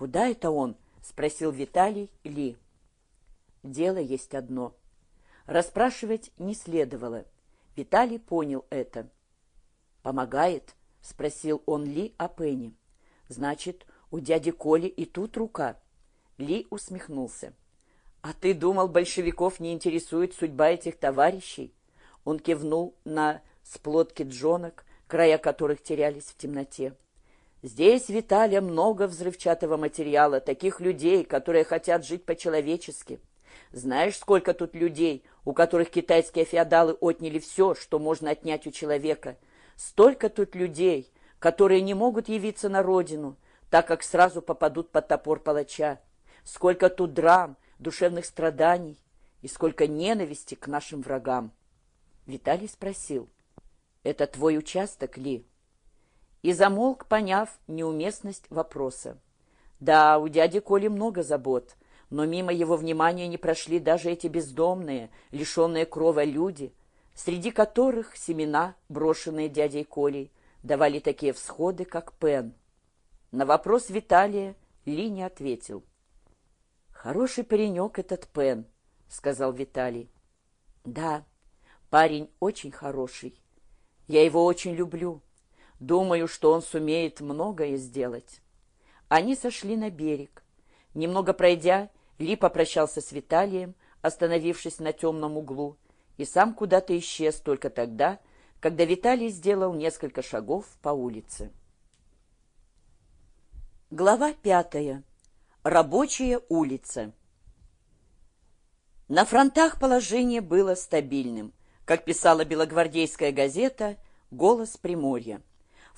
«Куда это он?» — спросил Виталий Ли. «Дело есть одно». Расспрашивать не следовало. Виталий понял это. «Помогает?» — спросил он Ли о Пенни. «Значит, у дяди Коли и тут рука». Ли усмехнулся. «А ты думал, большевиков не интересует судьба этих товарищей?» Он кивнул на сплотки джонок, края которых терялись в темноте. «Здесь, Виталия, много взрывчатого материала, таких людей, которые хотят жить по-человечески. Знаешь, сколько тут людей, у которых китайские феодалы отняли все, что можно отнять у человека? Столько тут людей, которые не могут явиться на родину, так как сразу попадут под топор палача. Сколько тут драм, душевных страданий и сколько ненависти к нашим врагам. Виталий спросил, «Это твой участок ли?» И замолк, поняв неуместность вопроса. Да, у дяди Коли много забот, но мимо его внимания не прошли даже эти бездомные, лишенные крова люди, среди которых семена, брошенные дядей Колей, давали такие всходы, как Пен. На вопрос Виталия Ли не ответил. «Хороший паренек этот Пен», — сказал Виталий. «Да, парень очень хороший. Я его очень люблю. Думаю, что он сумеет многое сделать». Они сошли на берег. Немного пройдя, Ли попрощался с Виталием, остановившись на темном углу, и сам куда-то исчез только тогда, когда Виталий сделал несколько шагов по улице. Глава пятая. Рабочая улица. На фронтах положение было стабильным. Как писала белогвардейская газета «Голос Приморья».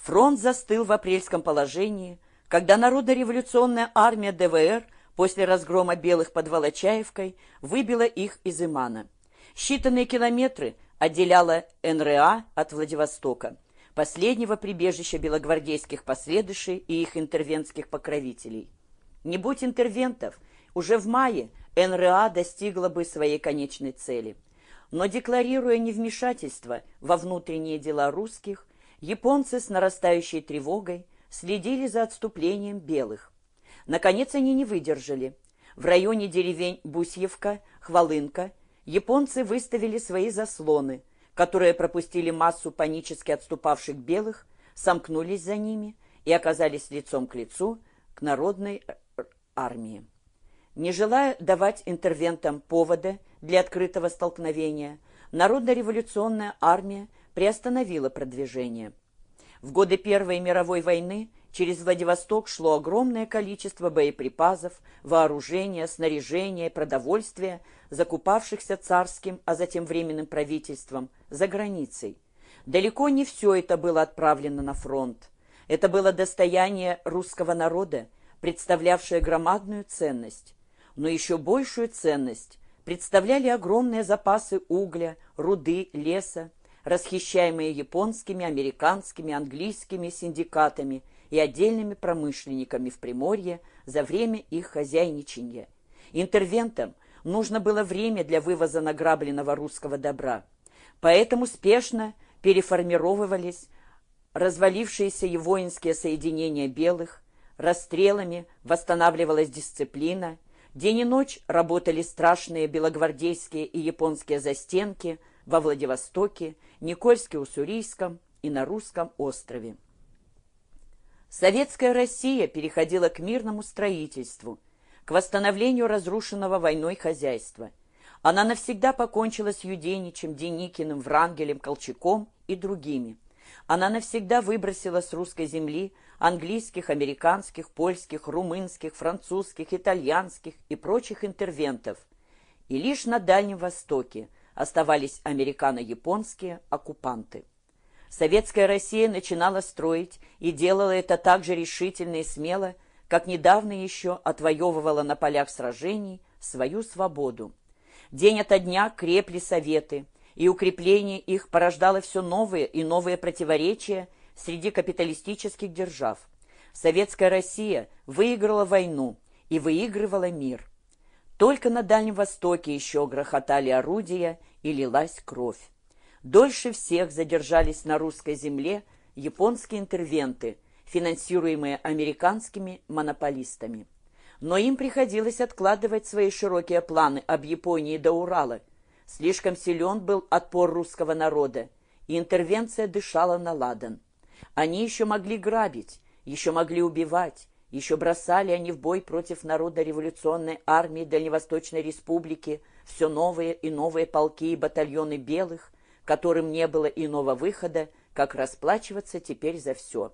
Фронт застыл в апрельском положении, когда Народно-революционная армия ДВР после разгрома белых под Волочаевкой выбила их из Имана. Считанные километры отделяла НРА от Владивостока, последнего прибежища белогвардейских последующей и их интервентских покровителей. Не будь интервентов, уже в мае НРА достигла бы своей конечной цели. Но декларируя невмешательство во внутренние дела русских, японцы с нарастающей тревогой следили за отступлением белых. Наконец они не выдержали. В районе деревень Бусьевка, Хвалынка японцы выставили свои заслоны, которые пропустили массу панически отступавших белых, сомкнулись за ними и оказались лицом к лицу к народной армии. Не желая давать интервентам повода для открытого столкновения, Народно-революционная армия приостановила продвижение. В годы Первой мировой войны через Владивосток шло огромное количество боеприпасов, вооружения, снаряжения, продовольствия, закупавшихся царским, а затем временным правительством, за границей. Далеко не все это было отправлено на фронт. Это было достояние русского народа, представлявшая громадную ценность. Но еще большую ценность представляли огромные запасы угля, руды, леса, расхищаемые японскими, американскими, английскими синдикатами и отдельными промышленниками в Приморье за время их хозяйничания. Интервентам нужно было время для вывоза награбленного русского добра. Поэтому спешно переформировывались развалившиеся и воинские соединения белых, расстрелами восстанавливалась дисциплина, день и ночь работали страшные белогвардейские и японские застенки во Владивостоке, Никольске-Уссурийском и на Русском острове. Советская Россия переходила к мирному строительству, к восстановлению разрушенного войной хозяйства. Она навсегда покончила с Юденичем, Деникиным, Врангелем, Колчаком и другими. Она навсегда выбросила с русской земли английских, американских, польских, румынских, французских, итальянских и прочих интервентов. И лишь на Дальнем Востоке оставались американо-японские оккупанты. Советская Россия начинала строить и делала это так же решительно и смело, как недавно еще отвоевывала на полях сражений свою свободу. День ото дня крепли советы, и укрепление их порождало все новые и новые противоречия среди капиталистических держав. Советская Россия выиграла войну и выигрывала мир. Только на Дальнем Востоке еще грохотали орудия и лилась кровь. Дольше всех задержались на русской земле японские интервенты, финансируемые американскими монополистами. Но им приходилось откладывать свои широкие планы об Японии до Урала. Слишком силен был отпор русского народа, и интервенция дышала на ладан. Они еще могли грабить, еще могли убивать, еще бросали они в бой против народа революционной армии Дальневосточной Республики все новые и новые полки и батальоны белых, которым не было иного выхода, как расплачиваться теперь за все.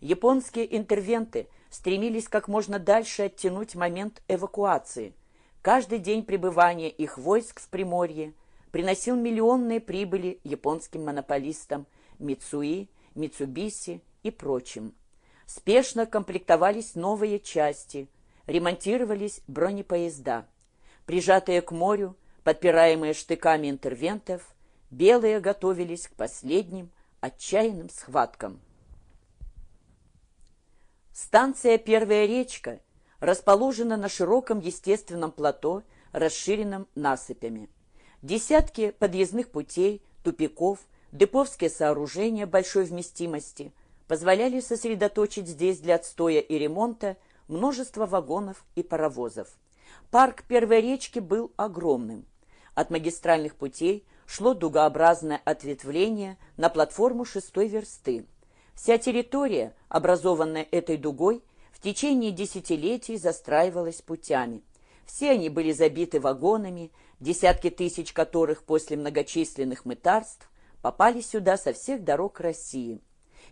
Японские интервенты стремились как можно дальше оттянуть момент эвакуации. Каждый день пребывания их войск в Приморье приносил миллионные прибыли японским монополистам Мицуи, Мицубиси и прочим. Спешно комплектовались новые части, ремонтировались бронепоезда. Прижатые к морю, подпираемые штыками интервентов, белые готовились к последним отчаянным схваткам. Станция «Первая речка» расположена на широком естественном плато, расширенном насыпями. Десятки подъездных путей, тупиков, деповские сооружения большой вместимости позволяли сосредоточить здесь для отстоя и ремонта множество вагонов и паровозов. Парк Первой речки был огромным. От магистральных путей шло дугообразное ответвление на платформу шестой версты. Вся территория, образованная этой дугой, в течение десятилетий застраивалась путями. Все они были забиты вагонами, десятки тысяч которых после многочисленных мытарств попали сюда со всех дорог России.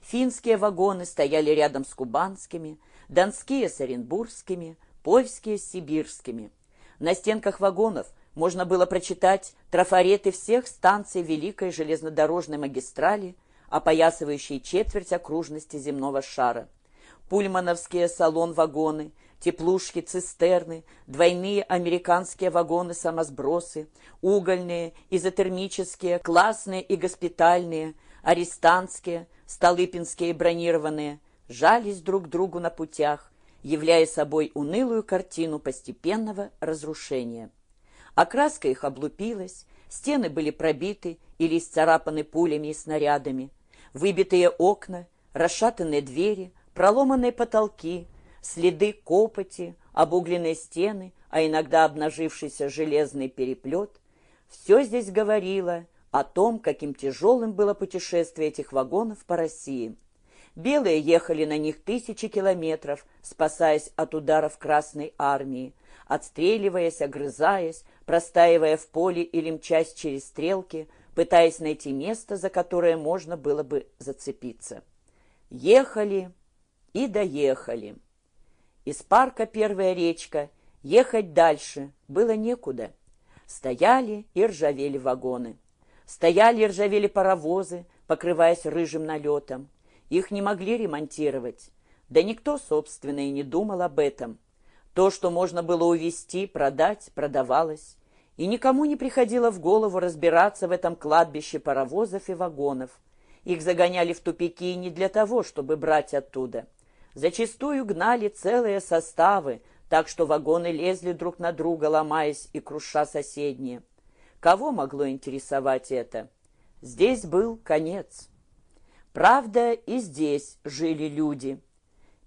Финские вагоны стояли рядом с кубанскими, донские с оренбургскими, польские с сибирскими. На стенках вагонов можно было прочитать трафареты всех станций Великой железнодорожной магистрали – опоясывающие четверть окружности земного шара. Пульмановские салон-вагоны, теплушки, цистерны, двойные американские вагоны-самосбросы, угольные, изотермические, классные и госпитальные, арестантские, столыпинские бронированные, жались друг другу на путях, являя собой унылую картину постепенного разрушения. Окраска их облупилась, стены были пробиты или исцарапаны пулями и снарядами, Выбитые окна, расшатанные двери, проломанные потолки, следы копоти, обугленные стены, а иногда обнажившийся железный переплет — все здесь говорило о том, каким тяжелым было путешествие этих вагонов по России. Белые ехали на них тысячи километров, спасаясь от ударов Красной Армии, отстреливаясь, огрызаясь, простаивая в поле или мчась через стрелки — пытаясь найти место, за которое можно было бы зацепиться. Ехали и доехали. Из парка «Первая речка» ехать дальше было некуда. Стояли и ржавели вагоны. Стояли и ржавели паровозы, покрываясь рыжим налетом. Их не могли ремонтировать. Да никто, собственно, и не думал об этом. То, что можно было увезти, продать, продавалось и никому не приходило в голову разбираться в этом кладбище паровозов и вагонов. Их загоняли в тупики не для того, чтобы брать оттуда. Зачастую гнали целые составы, так что вагоны лезли друг на друга, ломаясь и круша соседние. Кого могло интересовать это? Здесь был конец. Правда, и здесь жили люди.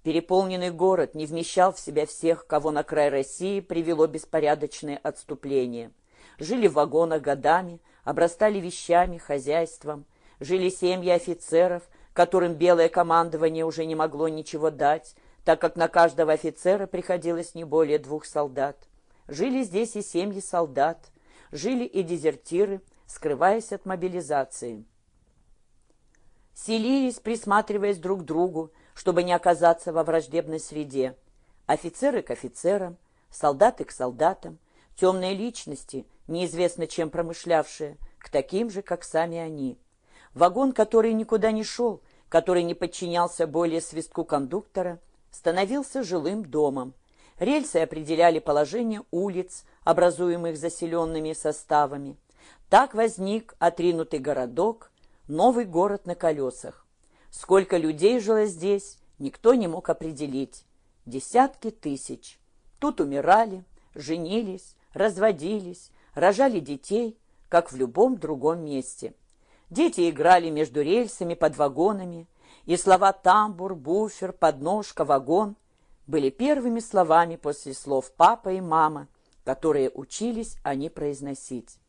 Переполненный город не вмещал в себя всех, кого на край России привело беспорядочное отступление жили в вагонах годами, обрастали вещами, хозяйством, жили семьи офицеров, которым белое командование уже не могло ничего дать, так как на каждого офицера приходилось не более двух солдат. Жили здесь и семьи солдат, жили и дезертиры, скрываясь от мобилизации. Селились, присматриваясь друг к другу, чтобы не оказаться во враждебной среде. Офицеры к офицерам, солдаты к солдатам, темные личности, неизвестно чем промышлявшие, к таким же, как сами они. Вагон, который никуда не шел, который не подчинялся более свистку кондуктора, становился жилым домом. Рельсы определяли положение улиц, образуемых заселенными составами. Так возник отринутый городок, новый город на колесах. Сколько людей жило здесь, никто не мог определить. Десятки тысяч. Тут умирали, женились, разводились, рожали детей, как в любом другом месте. Дети играли между рельсами под вагонами, и слова «тамбур», «буфер», «подножка», «вагон» были первыми словами после слов «папа» и «мама», которые учились они произносить.